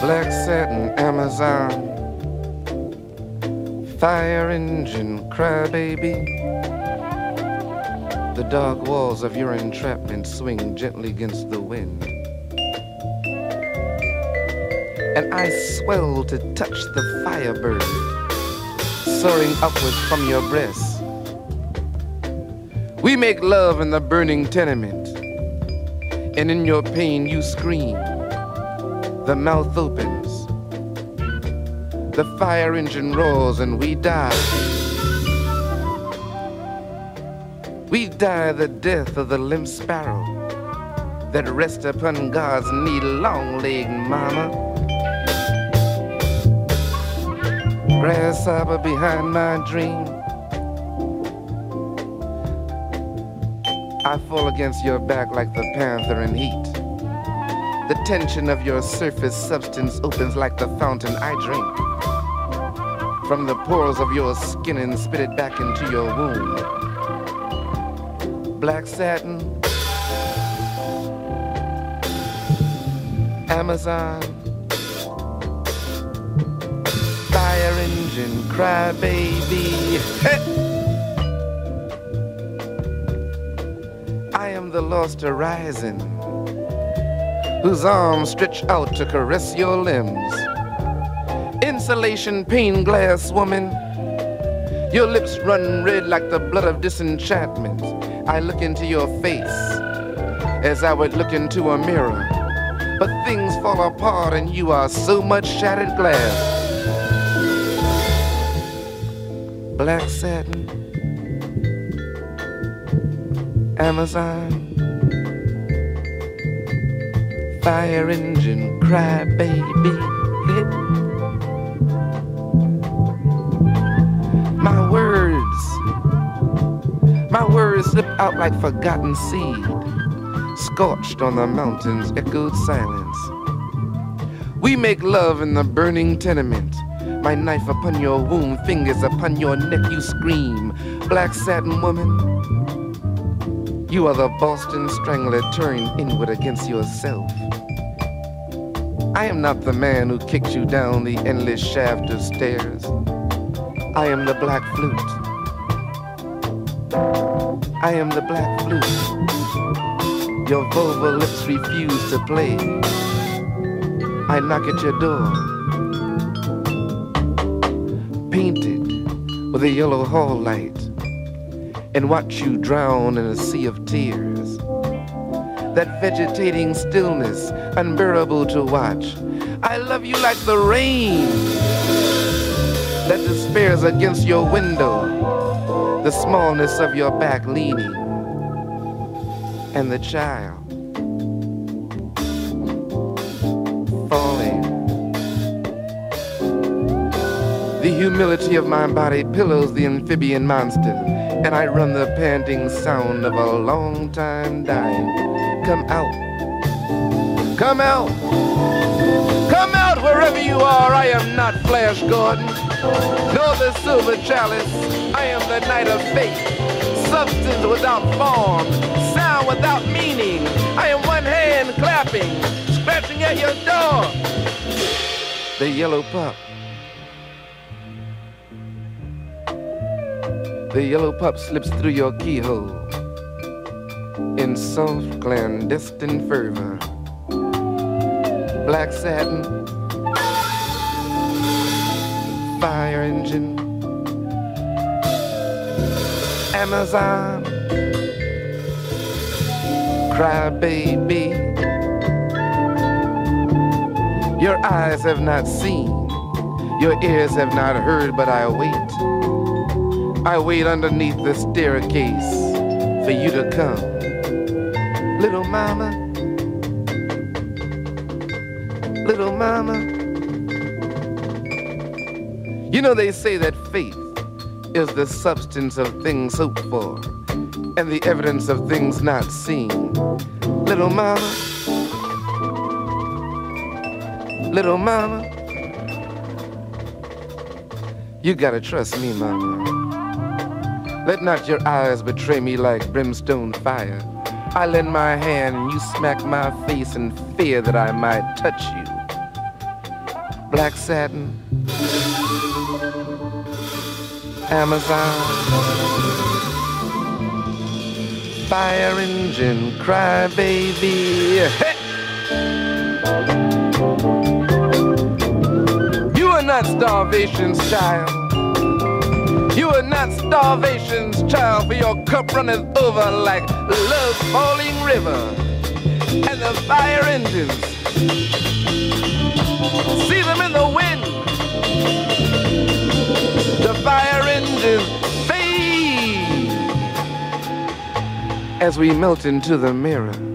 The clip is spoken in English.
Black satin Amazon, fire engine crybaby. The dark walls of your entrapment swing gently against the wind. And I swell to touch the firebird soaring upwards from your breast. We make love in the burning tenement, and in your pain you scream. The mouth opens, the fire engine roars, and we die. We die the death of the limp sparrow that rests upon God's knee, long legged mama. Grasshopper behind my dream. I fall against your back like the panther in heat. The tension of your surface substance opens like the fountain I drink. From the pores of your skin and spit it back into your womb black satin, Amazon, fire engine, cry baby. I am the lost horizon, whose arms stretch out to caress your limbs. Insulation pane glass woman, your lips run red like the blood of disenchantment. I look into your face as I would look into a mirror. But things fall apart and you are so much shattered glass. Black satin, Amazon, fire engine, cry baby. My words my words slip out like forgotten seed, scorched on the mountains, echoed silence. We make love in the burning tenement. My knife upon your womb, fingers upon your neck, you scream. Black satin woman, you are the Boston strangler turned inward against yourself. I am not the man who kicked you down the endless shaft of stairs. I am the black flute. I am the black flute. Your vulva lips refuse to play. I knock at your door. Painted with a yellow hall light. And watch you drown in a sea of tears. That vegetating stillness, unbearable to watch. I love you like the rain that despairs against your window the smallness of your back leaning, and the child The humility of my body pillows the amphibian monster, and I run the panting sound of a long time dying. Come out. Come out. Come out wherever you are. I am not Flash Gordon, nor the silver chalice. I am the knight of fate, substance without form, sound without meaning. I am one hand clapping, scratching at your door. The yellow pup. The yellow pup slips through your keyhole in soft clandestine fervor. Black satin, fire engine, Amazon. Cry baby. Your eyes have not seen, your ears have not heard, but I wait. I wait underneath the staircase for you to come. Little mama, little mama. You know, they say that faith is the substance of things hoped for and the evidence of things not seen. Little mama, Little mama, you gotta trust me, mama. Let not your eyes betray me like brimstone fire. I lend my hand and you smack my face in fear that I might touch you. Black satin, Amazon, fire engine, cry baby. Hey! You are not starvation's child. You are not starvation's child, for your cup runneth over like love's falling river. And the fire engines, see them in the wind. The fire engines fade as we melt into the mirror.